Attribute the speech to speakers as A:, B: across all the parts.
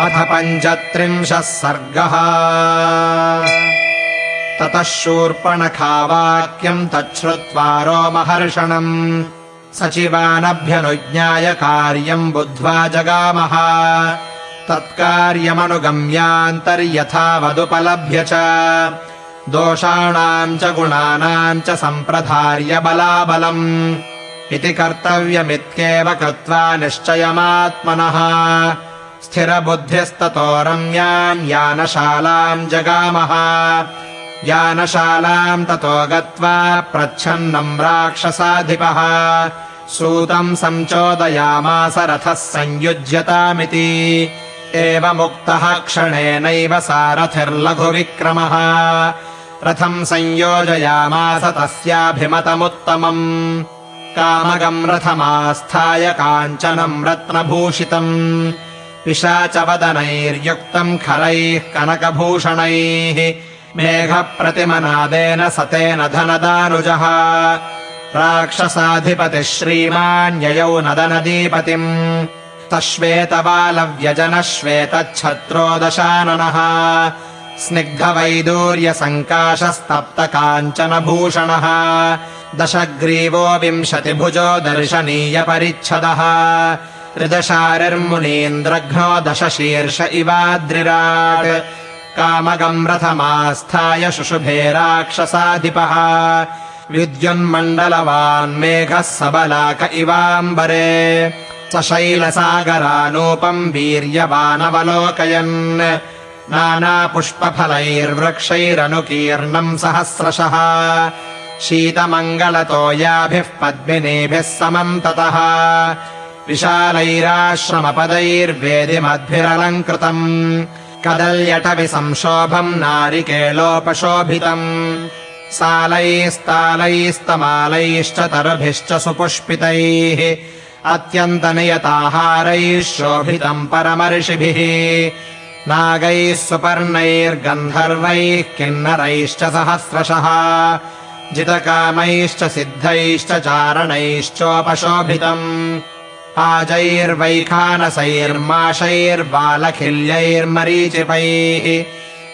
A: अथ पञ्चत्रिंशः सर्गः। ततः शूर्पणखावाक्यम् तच्छ्रुत्वा रोमहर्षणम्। सचिवानभ्यनुज्ञाय कार्यम् बुद्ध्वा जगामः। तत्कार्यमनुगम्यान्तर्यथावदुपलभ्य च। दोषाणाम् च गुणानाम् च सम्प्रधार्य बलाबलम्। इति कर्तव्यमित्येव कृत्वा निश्चयमात्मनः स्थिरबुद्ध्यस्ततो रम्याम् यानशालाम् जगामः। यानशालाम् ततो गत्वा प्रच्छन्नम् राक्षसाधिपः। सूतम् सञ्चोदयामास रथः संयुज्यतामिति। एवमुक्तः क्षणेनैव सारथिर्लघुविक्रमः। रथम् संयोजयामास तस्याभिमतमुत्तमम्। कामगम् रथमास्थाय काञ्चनम् रत्नभूषितम् पिशाचवदनैर्युक्तम् खरैः कनकभूषणैः मेघप्रतिमनादेन सतेन धनदानुजः। राक्षसाधिपतिः श्रीमान्ययौ नदनदीपतिम्। तश्वेतबालव्यजनः श्वेतच्छत्रोदशाननः स्निग्धवैदूर्यसङ्काशस्तप्तकाञ्चनभूषणः। दशग्रीवो विंशतिभुजो दर्शनीयपरिच्छदः त्रिदशारिर्मुनीन्द्रघ्नो दशशीर्ष इवाद्रिराट्। कामगम् रथमास्थाय शुशुभे राक्षसाधिपः। विद्युन्मण्डलवान्मेघः सबलाक इवाम्बरे। स शैलसागरानूपम् वीर्यवानवलोकयन्। नानापुष्पफलैर्वृक्षैरनुकीर्णम् सहस्रशः। शीतमङ्गलतोयाभिः पद्मिनीभिः समम् ततः विशालैराश्रमपदैर्वेदिमद्भिरलङ्कृतम्। कदल्यटवि संशोभम् नारिकेलोपशोभितम्। सालैस्तालैस्तमालैश्च तरुभिश्च सुपुष्पितैः। अत्यन्तनियताहारैः शोभितम् परमर्षिभिः। नागैः सुपर्णैर्गन्धर्वैः किन्नरैश्च सहस्रशः। जितकामैश्च सिद्धैश्च चारणैश्चोपशोभितम् आजैर्वैखानसैर्माशैर्बालखिल्यैर्मरीचिपैः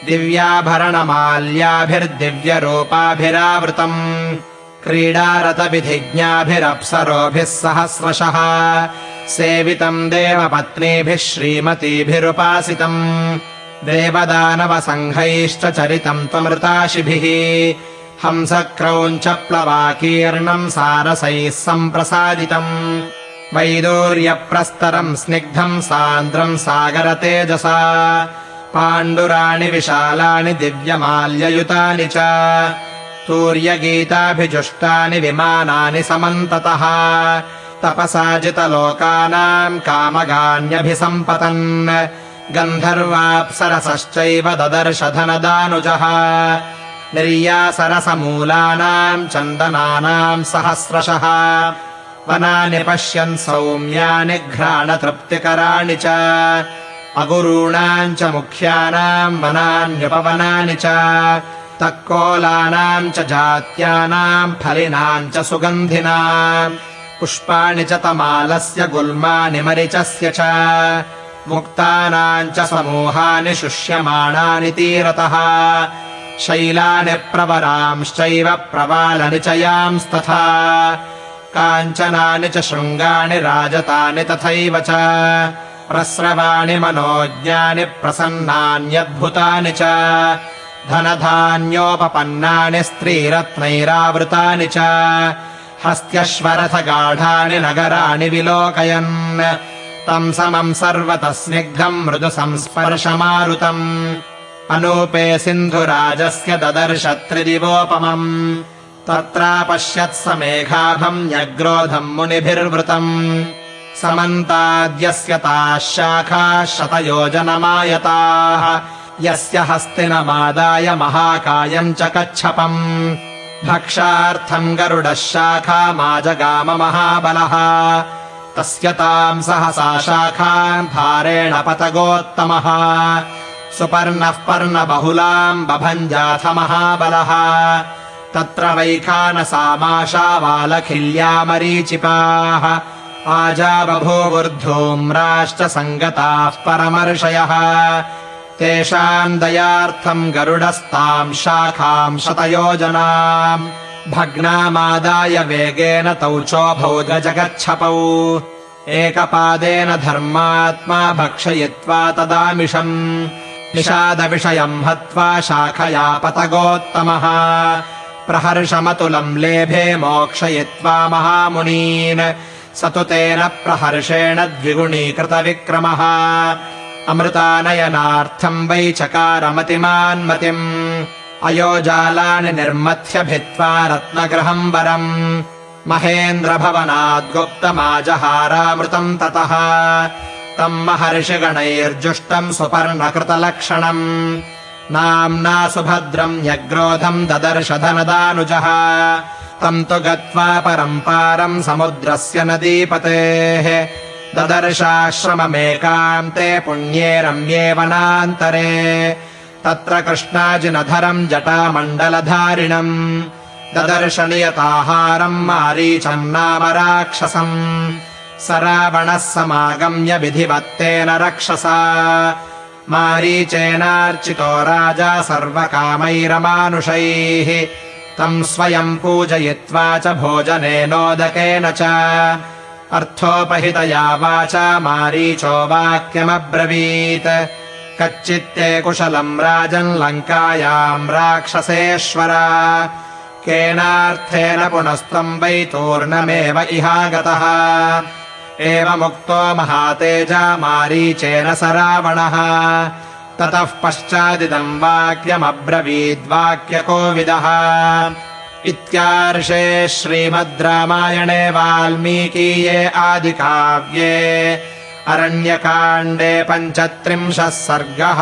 A: दिव्याभरणमाल्याभिर्दिव्यरूपाभिरावृतम् क्रीडारतविधिज्ञाभिरप्सरोभिः सहस्रशः सेवितम् देवपत्नीभिः श्रीमतीभिरुपासितम् देवदानवसङ्घैश्च चरितम् त्वमृताशिभिः हंसक्रौञ्च प्लवाकीर्णम् सारसैः सम्प्रसादितम् वैदूर्यप्रस्तरम् स्निग्धम् सान्द्रम् सागरतेजसा। पाण्डुराणि विशालानि दिव्यमाल्ययुतानि च। तूर्यगीताभिजुष्टानि विमानानि समन्ततः। तपसाजितलोकानाम् कामगान्यभिसम्पतन्। गन्धर्वाप्सरसश्चैव ददर्शधनदानुजः। निर्यासरसमूलानाम् चन्दनानाम् सहस्रशः वनानि पश्यन् सौम्यानि घ्राणतृप्तिकराणि च। अगुरूणाम् च मुख्यानाम् वनान्युपवनानि च। तक्कोलानाम् च जात्यानाम् फलिनाम् च सुगन्धिना पुष्पाणि च तमालस्य गुल्मानि मरिचस्य च। मुक्तानाम् च समूहानि शुष्यमाणानि तीरतः। शैलानि प्रवरांश्चैव प्रवालनिचयांस्तथा काञ्चनानि च शृङ्गाणि राजतानि तथैव च प्रस्रवाणि मनोज्ञानि प्रसन्नान्यद्भुतानि च धनधान्योपपन्नानि स्त्रीरत्नैरावृतानि च हस्त्यश्वरथगाढानि नगराणि विलोकयन् तम् समम् सर्वतः स्निग्धम् मृदु संस्पर्शमारुतम् अनूपे सिन्धुराजस्य ददर्श त्रिदिवोपमम् तत्रापश्यत् स मेघाभम् न्यग्रोधम् मुनिभिर्वृतम्। समन्ताद्यस्य ताः शाखाः शतयोजनमायताः। यस्य हस्तिनमादाय महाकायम् च कच्छपम्। भक्षार्थम् गरुडः शाखामाजगाम महाबलः। तस्य ताम् सहसा शाखाम् भारेण पतगोत्तमः। सुपर्णः पर्णबहुलाम् बभञ्जाथ महाबलः तत्र वैखानसामाशावालखिल्यामरीचिपाः आजाबभूवुर्धूम्राश्च सङ्गताः परमर्षयः। तेषाम् दयार्थम् गरुडस्ताम् शाखाम् शतयोजनाम् भग्नामादाय वेगेन तौ चोभौ गजगच्छपौ एकपादेन धर्मात्मा भक्षयित्वा तदामिषम्। निषादविषयम् हत्वा शाखया पतगोत्तमः प्रहर्षमतुलम् लेभे मोक्षयित्वा महामुनीन्। स तु तेन प्रहर्षेण द्विगुणीकृतविक्रमः। अमृतानयनार्थम् वै चकारमतिमान्मतिम्। अयोजालानि निर्मथ्य भित्त्वा रत्नगृहम् वरम्। महेन्द्रभवनाद्गुप्तमाजहारामृतम् ततः। तम् महर्षिगणैर्जुष्टम् सुपर्णकृतलक्षणम् नाम्ना सुभद्रम् न्यग्रोधम् ददर्श धनदानुजः तम् तु गत्वा परम्पारम् समुद्रस्य नदीपतेः ददर्शाश्रममेकान्ते पुण्ये रम्ये वनान्तरे तत्र कृष्णाजिनधरम् जटामण्डलधारिणम्। ददर्शनियताहारम् मारीचन्नाम राक्षसम्। स रावणः समागम्य विधिवत्तेन रक्षसा मारीचेनार्चितो राजा सर्वकामैरमानुषैः। तम् स्वयम् पूजयित्वा च भोजनेनोदकेन च। अर्थोपहितया वाचा मारीचो वाक्यमब्रवीत्। कच्चित्ते कुशलम् राजन् लङ्कायाम् राक्षसेश्वर। केनार्थेन पुनस्त्वम् वै तूर्णमेव इहागतः एवमुक्तो महातेजा मारीचेन स रावणः। ततः पश्चादिदम् वाक्यमब्रवीद्वाक्यकोविदः। इत्यार्षे श्रीमद् रामायणे वाल्मीकीये आदिकाव्ये अरण्यकाण्डे पञ्चत्रिंशः सर्गः